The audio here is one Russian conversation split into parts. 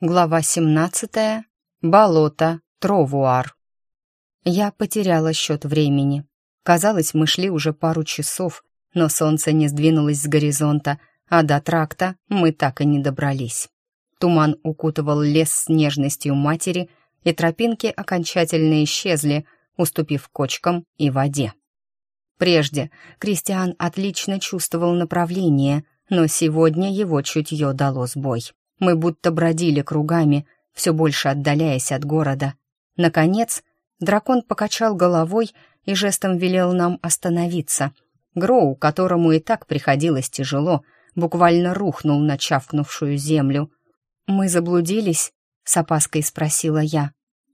Глава 17. Болото. Тровуар. Я потеряла счет времени. Казалось, мы шли уже пару часов, но солнце не сдвинулось с горизонта, а до тракта мы так и не добрались. Туман укутывал лес с нежностью матери, и тропинки окончательно исчезли, уступив кочкам и воде. Прежде Кристиан отлично чувствовал направление, но сегодня его чутье дало сбой. Мы будто бродили кругами, все больше отдаляясь от города. Наконец, дракон покачал головой и жестом велел нам остановиться. Гроу, которому и так приходилось тяжело, буквально рухнул на чавкнувшую землю. «Мы заблудились?» — с опаской спросила я.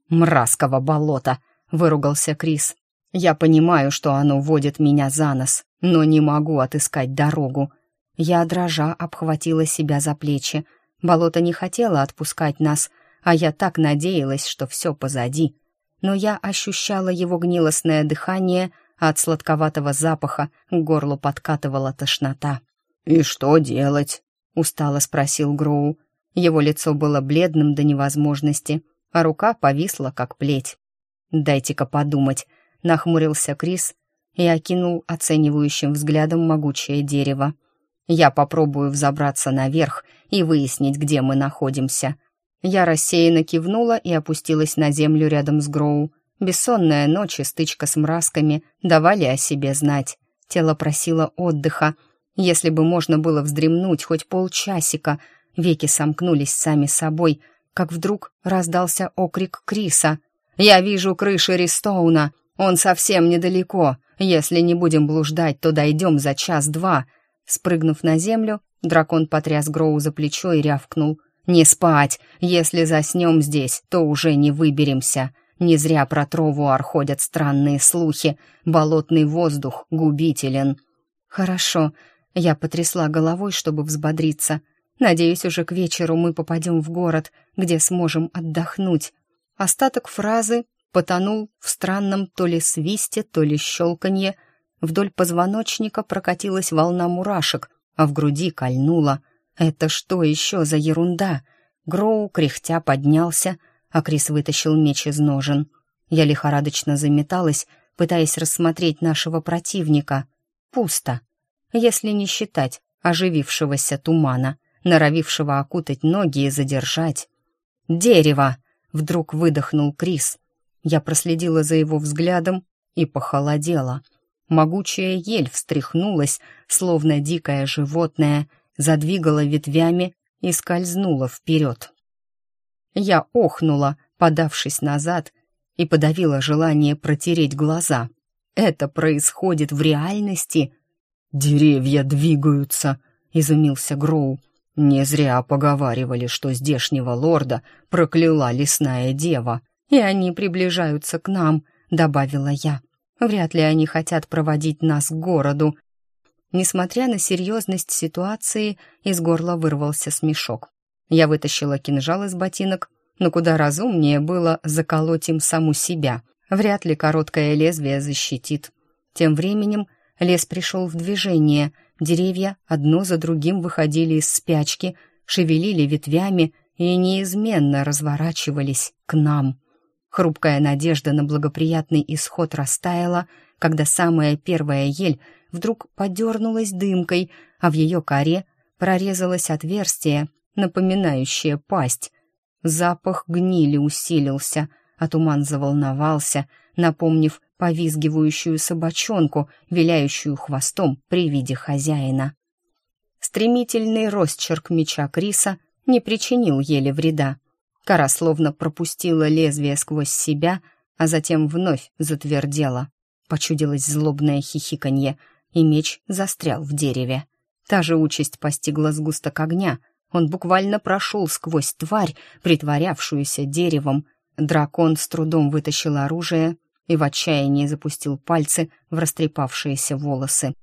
«Мразкого болота!» — выругался Крис. «Я понимаю, что оно водит меня за нос, но не могу отыскать дорогу». Я дрожа обхватила себя за плечи. Болото не хотело отпускать нас, а я так надеялась, что все позади. Но я ощущала его гнилостное дыхание, а от сладковатого запаха к горлу подкатывала тошнота. «И что делать?» — устало спросил Гроу. Его лицо было бледным до невозможности, а рука повисла, как плеть. «Дайте-ка подумать», — нахмурился Крис и окинул оценивающим взглядом могучее дерево. Я попробую взобраться наверх и выяснить, где мы находимся. Я рассеянно кивнула и опустилась на землю рядом с Гроу. Бессонная ночь и стычка с мразками давали о себе знать. Тело просило отдыха. Если бы можно было вздремнуть хоть полчасика, веки сомкнулись сами собой, как вдруг раздался окрик Криса. «Я вижу крыши Ристоуна! Он совсем недалеко! Если не будем блуждать, то дойдем за час-два!» Спрыгнув на землю, дракон потряс Гроу за плечо и рявкнул. «Не спать! Если заснем здесь, то уже не выберемся!» Не зря про Тровуар ходят странные слухи. Болотный воздух губителен. «Хорошо», — я потрясла головой, чтобы взбодриться. «Надеюсь, уже к вечеру мы попадем в город, где сможем отдохнуть». Остаток фразы потонул в странном то ли свисте, то ли щелканье Вдоль позвоночника прокатилась волна мурашек, а в груди кольнуло. «Это что еще за ерунда?» Гроу, кряхтя, поднялся, а Крис вытащил меч из ножен. Я лихорадочно заметалась, пытаясь рассмотреть нашего противника. Пусто. Если не считать оживившегося тумана, норовившего окутать ноги и задержать. «Дерево!» — вдруг выдохнул Крис. Я проследила за его взглядом и похолодела — Могучая ель встряхнулась, словно дикое животное, задвигала ветвями и скользнула вперед. Я охнула, подавшись назад, и подавила желание протереть глаза. «Это происходит в реальности?» «Деревья двигаются», — изумился Гроу. «Не зря поговаривали, что здешнего лорда прокляла лесная дева, и они приближаются к нам», — добавила я. Вряд ли они хотят проводить нас к городу. Несмотря на серьезность ситуации, из горла вырвался смешок. Я вытащила кинжал из ботинок, но куда разумнее было заколоть им саму себя. Вряд ли короткое лезвие защитит. Тем временем лес пришел в движение, деревья одно за другим выходили из спячки, шевелили ветвями и неизменно разворачивались к нам. Хрупкая надежда на благоприятный исход растаяла, когда самая первая ель вдруг подернулась дымкой, а в ее коре прорезалось отверстие, напоминающее пасть. Запах гнили усилился, а туман заволновался, напомнив повизгивающую собачонку, виляющую хвостом при виде хозяина. Стремительный росчерк меча Криса не причинил еле вреда. Кара словно пропустила лезвие сквозь себя, а затем вновь затвердела. Почудилось злобное хихиканье, и меч застрял в дереве. Та же участь постигла сгусток огня. Он буквально прошел сквозь тварь, притворявшуюся деревом. Дракон с трудом вытащил оружие и в отчаянии запустил пальцы в растрепавшиеся волосы.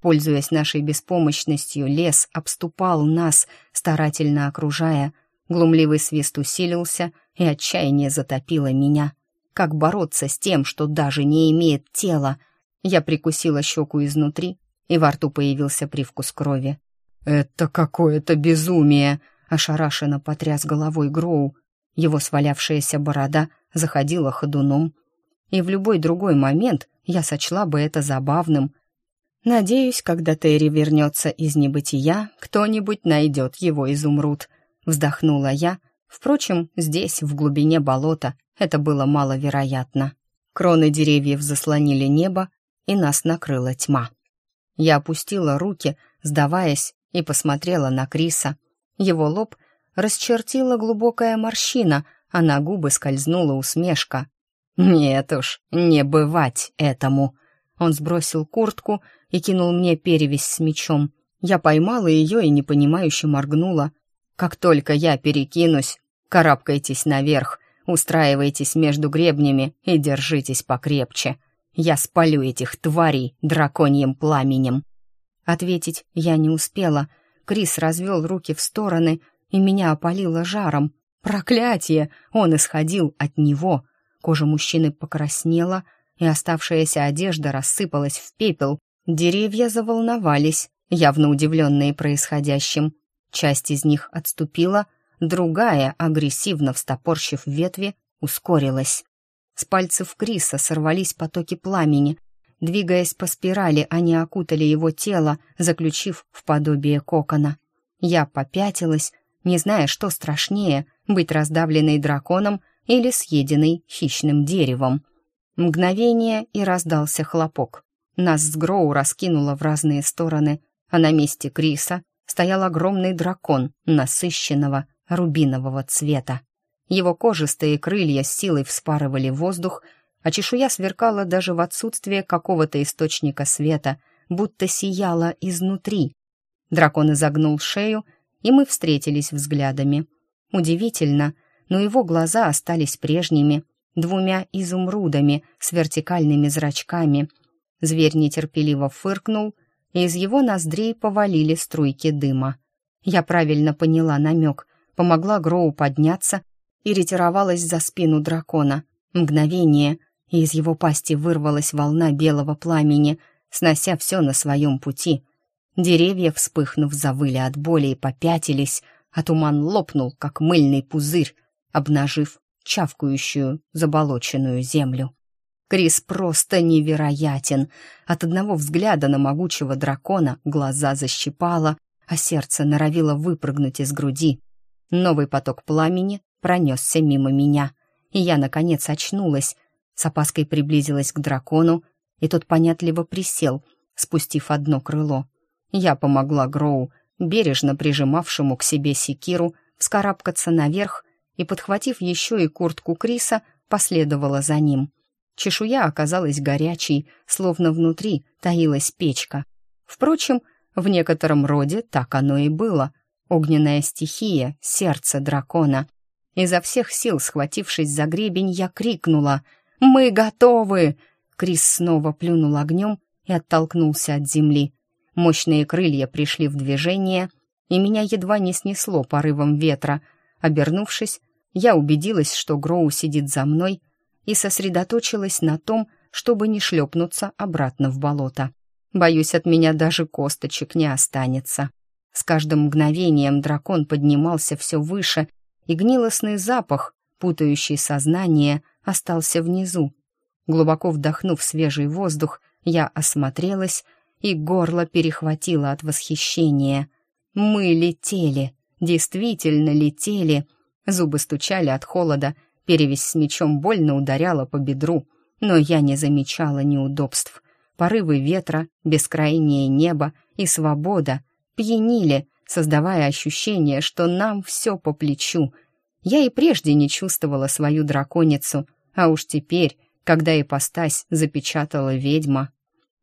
Пользуясь нашей беспомощностью, лес обступал нас, старательно окружая — Глумливый свист усилился и отчаяние затопило меня. Как бороться с тем, что даже не имеет тела? Я прикусила щеку изнутри, и во рту появился привкус крови. «Это какое-то безумие!» — ошарашенно потряс головой Гроу. Его свалявшаяся борода заходила ходуном. И в любой другой момент я сочла бы это забавным. Надеюсь, когда Терри вернется из небытия, кто-нибудь найдет его изумруд — вздохнула я. Впрочем, здесь, в глубине болота, это было маловероятно. Кроны деревьев заслонили небо, и нас накрыла тьма. Я опустила руки, сдаваясь, и посмотрела на Криса. Его лоб расчертила глубокая морщина, а на губы скользнула усмешка. «Нет уж, не бывать этому!» Он сбросил куртку и кинул мне перевязь с мечом. Я поймала ее и непонимающе моргнула. Как только я перекинусь, карабкайтесь наверх, устраивайтесь между гребнями и держитесь покрепче. Я спалю этих тварей драконьим пламенем». Ответить я не успела. Крис развел руки в стороны, и меня опалило жаром. Проклятие! Он исходил от него. Кожа мужчины покраснела, и оставшаяся одежда рассыпалась в пепел. Деревья заволновались, явно удивленные происходящим. Часть из них отступила, другая, агрессивно встопорщив ветви, ускорилась. С пальцев Криса сорвались потоки пламени. Двигаясь по спирали, они окутали его тело, заключив в подобие кокона. Я попятилась, не зная, что страшнее — быть раздавленной драконом или съеденной хищным деревом. Мгновение, и раздался хлопок. Нас с Гроу раскинуло в разные стороны, а на месте Криса стоял огромный дракон насыщенного рубинового цвета. Его кожистые крылья с силой вспарывали воздух, а чешуя сверкала даже в отсутствие какого-то источника света, будто сияла изнутри. Дракон изогнул шею, и мы встретились взглядами. Удивительно, но его глаза остались прежними, двумя изумрудами с вертикальными зрачками. Зверь нетерпеливо фыркнул — и из его ноздрей повалили струйки дыма. Я правильно поняла намек, помогла Гроу подняться и ретировалась за спину дракона. Мгновение, и из его пасти вырвалась волна белого пламени, снося все на своем пути. Деревья, вспыхнув, завыли от боли и попятились, а туман лопнул, как мыльный пузырь, обнажив чавкающую, заболоченную землю. Крис просто невероятен. От одного взгляда на могучего дракона глаза защипало, а сердце норовило выпрыгнуть из груди. Новый поток пламени пронесся мимо меня, и я, наконец, очнулась. С опаской приблизилась к дракону, и тот понятливо присел, спустив одно крыло. Я помогла Гроу, бережно прижимавшему к себе секиру, вскарабкаться наверх и, подхватив еще и куртку Криса, последовала за ним — Чешуя оказалась горячей, словно внутри таилась печка. Впрочем, в некотором роде так оно и было. Огненная стихия, сердце дракона. Изо всех сил, схватившись за гребень, я крикнула «Мы готовы!» Крис снова плюнул огнем и оттолкнулся от земли. Мощные крылья пришли в движение, и меня едва не снесло порывом ветра. Обернувшись, я убедилась, что Гроу сидит за мной, и сосредоточилась на том, чтобы не шлепнуться обратно в болото. Боюсь, от меня даже косточек не останется. С каждым мгновением дракон поднимался все выше, и гнилостный запах, путающий сознание, остался внизу. Глубоко вдохнув свежий воздух, я осмотрелась, и горло перехватило от восхищения. Мы летели, действительно летели. Зубы стучали от холода, Перевесь с мечом больно ударяла по бедру, но я не замечала неудобств. Порывы ветра, бескрайнее небо и свобода пьянили, создавая ощущение, что нам все по плечу. Я и прежде не чувствовала свою драконицу, а уж теперь, когда ипостась запечатала ведьма.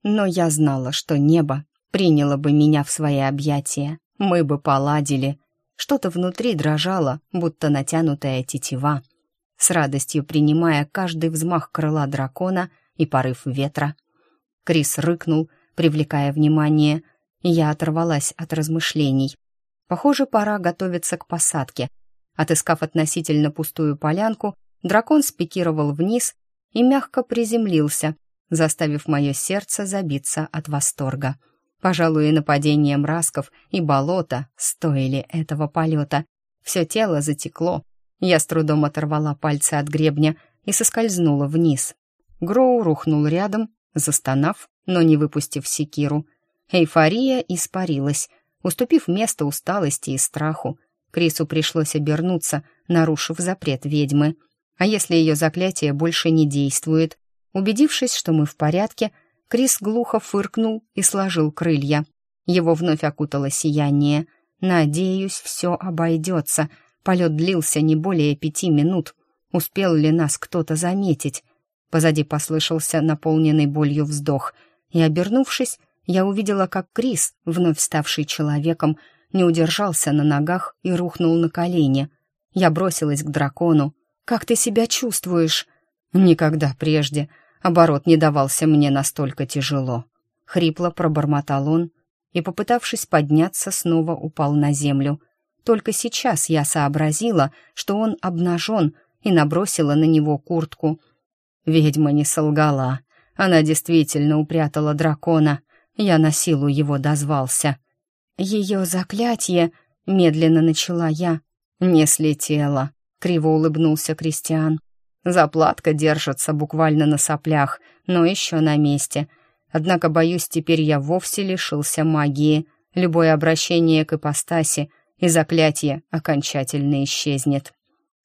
Но я знала, что небо приняло бы меня в свои объятия, мы бы поладили. Что-то внутри дрожало, будто натянутая тетива — с радостью принимая каждый взмах крыла дракона и порыв ветра. Крис рыкнул, привлекая внимание, я оторвалась от размышлений. Похоже, пора готовиться к посадке. Отыскав относительно пустую полянку, дракон спикировал вниз и мягко приземлился, заставив мое сердце забиться от восторга. Пожалуй, и нападение мрасков и болота стоили этого полета. Все тело затекло, я с трудом оторвала пальцы от гребня и соскользнула вниз. Гроу рухнул рядом, застонав, но не выпустив секиру. Эйфория испарилась, уступив место усталости и страху. Крису пришлось обернуться, нарушив запрет ведьмы. А если ее заклятие больше не действует? Убедившись, что мы в порядке, Крис глухо фыркнул и сложил крылья. Его вновь окутало сияние. «Надеюсь, все обойдется», — Полет длился не более пяти минут. Успел ли нас кто-то заметить? Позади послышался наполненный болью вздох, и, обернувшись, я увидела, как Крис, вновь ставший человеком, не удержался на ногах и рухнул на колени. Я бросилась к дракону. «Как ты себя чувствуешь?» «Никогда прежде. Оборот не давался мне настолько тяжело». Хрипло пробормотал он и, попытавшись подняться, снова упал на землю — только сейчас я сообразила, что он обнажен, и набросила на него куртку. Ведьма не солгала. Она действительно упрятала дракона. Я на силу его дозвался. «Ее заклятие...» — медленно начала я. «Не слетело», — криво улыбнулся Кристиан. «Заплатка держится буквально на соплях, но еще на месте. Однако, боюсь, теперь я вовсе лишился магии. Любое обращение к ипостаси — и заклятие окончательно исчезнет.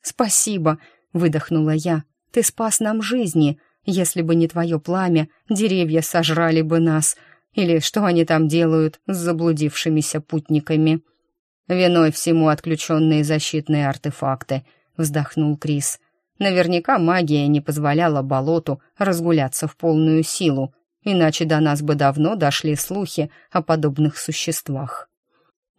«Спасибо», — выдохнула я, — «ты спас нам жизни. Если бы не твое пламя, деревья сожрали бы нас. Или что они там делают с заблудившимися путниками?» «Виной всему отключенные защитные артефакты», — вздохнул Крис. «Наверняка магия не позволяла болоту разгуляться в полную силу, иначе до нас бы давно дошли слухи о подобных существах».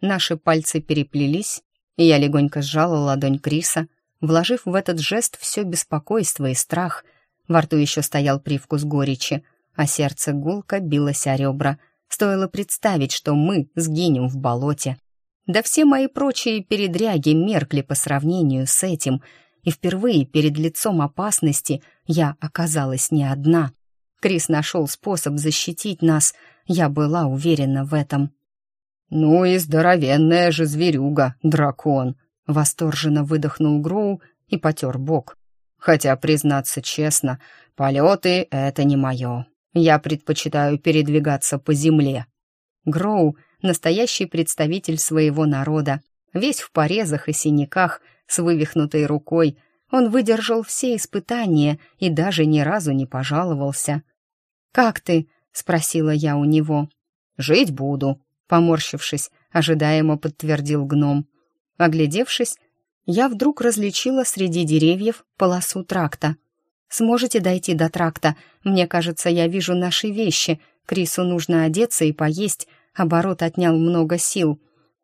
Наши пальцы переплелись, и я легонько сжала ладонь Криса, вложив в этот жест все беспокойство и страх. Во рту еще стоял привкус горечи, а сердце гулко билось о ребра. Стоило представить, что мы сгинем в болоте. Да все мои прочие передряги меркли по сравнению с этим, и впервые перед лицом опасности я оказалась не одна. Крис нашел способ защитить нас, я была уверена в этом. «Ну и здоровенная же зверюга, дракон!» Восторженно выдохнул Гроу и потер бок. «Хотя, признаться честно, полеты — это не мое. Я предпочитаю передвигаться по земле». Гроу — настоящий представитель своего народа, весь в порезах и синяках, с вывихнутой рукой. Он выдержал все испытания и даже ни разу не пожаловался. «Как ты?» — спросила я у него. «Жить буду», Поморщившись, ожидаемо подтвердил гном. Оглядевшись, я вдруг различила среди деревьев полосу тракта. «Сможете дойти до тракта? Мне кажется, я вижу наши вещи. Крису нужно одеться и поесть. Оборот отнял много сил.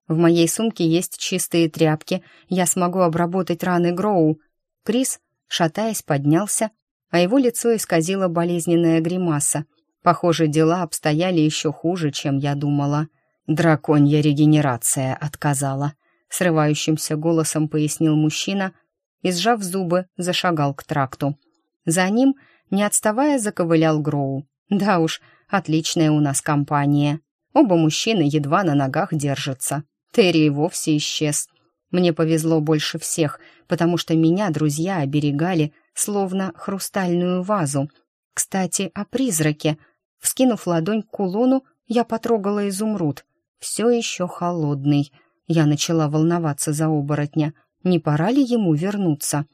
В моей сумке есть чистые тряпки. Я смогу обработать раны Гроу». Крис, шатаясь, поднялся, а его лицо исказило болезненная гримаса. Похоже, дела обстояли еще хуже, чем я думала. «Драконья регенерация отказала», — срывающимся голосом пояснил мужчина и, сжав зубы, зашагал к тракту. За ним, не отставая, заковылял Гроу. «Да уж, отличная у нас компания. Оба мужчины едва на ногах держатся. Терри и вовсе исчез. Мне повезло больше всех, потому что меня друзья оберегали, словно хрустальную вазу. Кстати, о призраке. Вскинув ладонь к кулону, я потрогала изумруд все еще холодный. Я начала волноваться за оборотня. Не пора ли ему вернуться?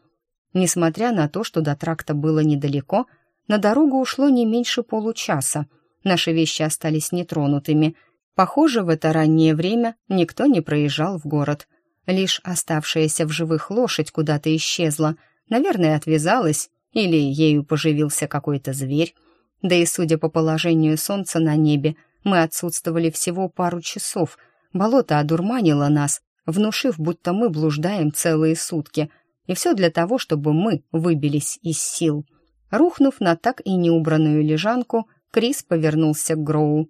Несмотря на то, что до тракта было недалеко, на дорогу ушло не меньше получаса. Наши вещи остались нетронутыми. Похоже, в это раннее время никто не проезжал в город. Лишь оставшаяся в живых лошадь куда-то исчезла. Наверное, отвязалась, или ею поживился какой-то зверь. Да и, судя по положению солнца на небе, мы отсутствовали всего пару часов. Болото одурманило нас, внушив, будто мы блуждаем целые сутки. И все для того, чтобы мы выбились из сил. Рухнув на так и неубранную лежанку, Крис повернулся к Гроу.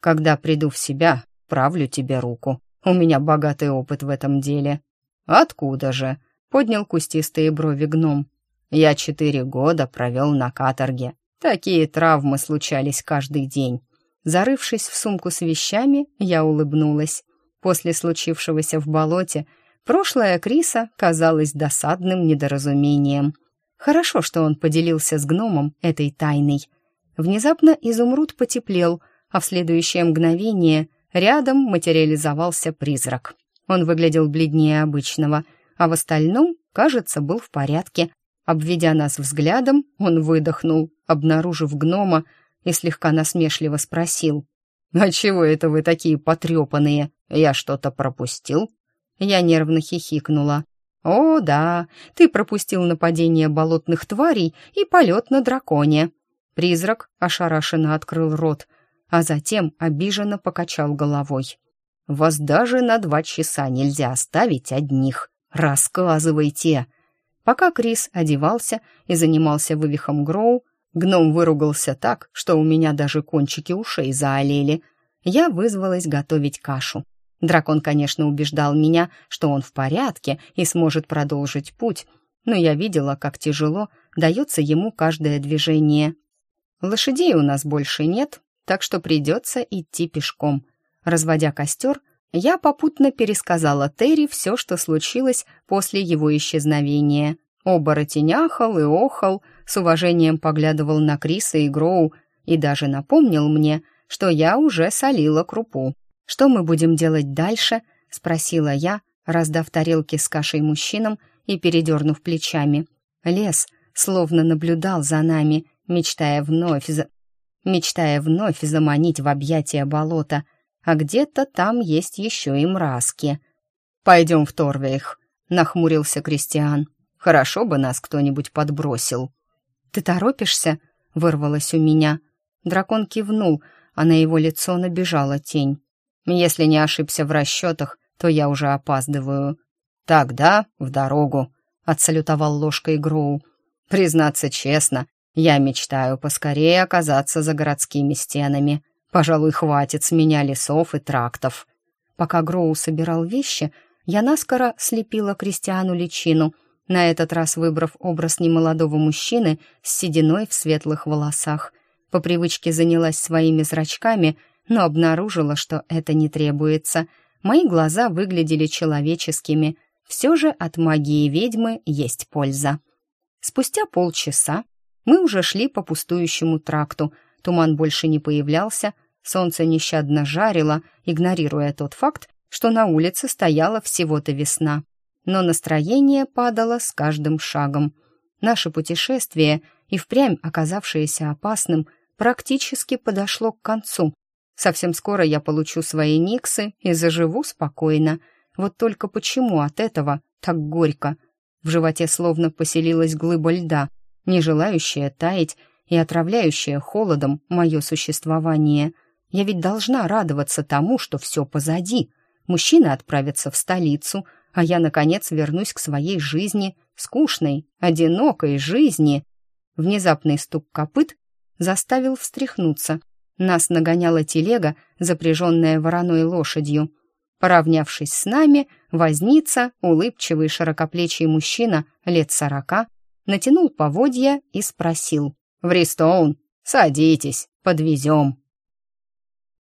«Когда приду в себя, правлю тебе руку. У меня богатый опыт в этом деле». «Откуда же?» — поднял кустистые брови гном. «Я четыре года провел на каторге. Такие травмы случались каждый день. Зарывшись в сумку с вещами, я улыбнулась. После случившегося в болоте прошлое Криса казалось досадным недоразумением. Хорошо, что он поделился с гномом этой тайной. Внезапно изумруд потеплел, а в следующее мгновение рядом материализовался призрак. Он выглядел бледнее обычного, а в остальном, кажется, был в порядке. Обведя нас взглядом, он выдохнул, обнаружив гнома, и слегка насмешливо спросил. «А чего это вы такие потрепанные? Я что-то пропустил?» Я нервно хихикнула. «О, да, ты пропустил нападение болотных тварей и полет на драконе». Призрак ошарашенно открыл рот, а затем обиженно покачал головой. «Вас даже на два часа нельзя оставить одних. Рассказывайте!» Пока Крис одевался и занимался вывихом Гроу, Гном выругался так, что у меня даже кончики ушей заолели. Я вызвалась готовить кашу. Дракон, конечно, убеждал меня, что он в порядке и сможет продолжить путь, но я видела, как тяжело дается ему каждое движение. Лошадей у нас больше нет, так что придется идти пешком. Разводя костер, я попутно пересказала Терри все, что случилось после его исчезновения — Оборотень ахал и охал, с уважением поглядывал на Криса и Гроу и даже напомнил мне, что я уже солила крупу. «Что мы будем делать дальше?» — спросила я, раздав тарелки с кашей мужчинам и передернув плечами. Лес словно наблюдал за нами, мечтая вновь, за... мечтая вновь заманить в объятия болота, а где-то там есть еще и мразки. «Пойдем в Торвейх», — нахмурился Кристиан. Хорошо бы нас кто-нибудь подбросил». «Ты торопишься?» — вырвалось у меня. Дракон кивнул, а на его лицо набежала тень. «Если не ошибся в расчетах, то я уже опаздываю». «Тогда в дорогу», — отсалютовал ложкой Гроу. «Признаться честно, я мечтаю поскорее оказаться за городскими стенами. Пожалуй, хватит с меня лесов и трактов». Пока Гроу собирал вещи, я наскоро слепила Кристиану личину — на этот раз выбрав образ немолодого мужчины с сединой в светлых волосах. По привычке занялась своими зрачками, но обнаружила, что это не требуется. Мои глаза выглядели человеческими. Все же от магии ведьмы есть польза. Спустя полчаса мы уже шли по пустующему тракту. Туман больше не появлялся, солнце нещадно жарило, игнорируя тот факт, что на улице стояла всего-то весна но настроение падало с каждым шагом. Наше путешествие, и впрямь оказавшееся опасным, практически подошло к концу. Совсем скоро я получу свои никсы и заживу спокойно. Вот только почему от этого так горько? В животе словно поселилась глыба льда, не желающая таять и отравляющая холодом мое существование. Я ведь должна радоваться тому, что все позади. Мужчины отправятся в столицу — а я, наконец, вернусь к своей жизни, скучной, одинокой жизни. Внезапный стук копыт заставил встряхнуться. Нас нагоняла телега, запряженная вороной лошадью. Поравнявшись с нами, возница, улыбчивый широкоплечий мужчина лет сорока, натянул поводья и спросил. «В «Вристоун, садитесь, подвезем».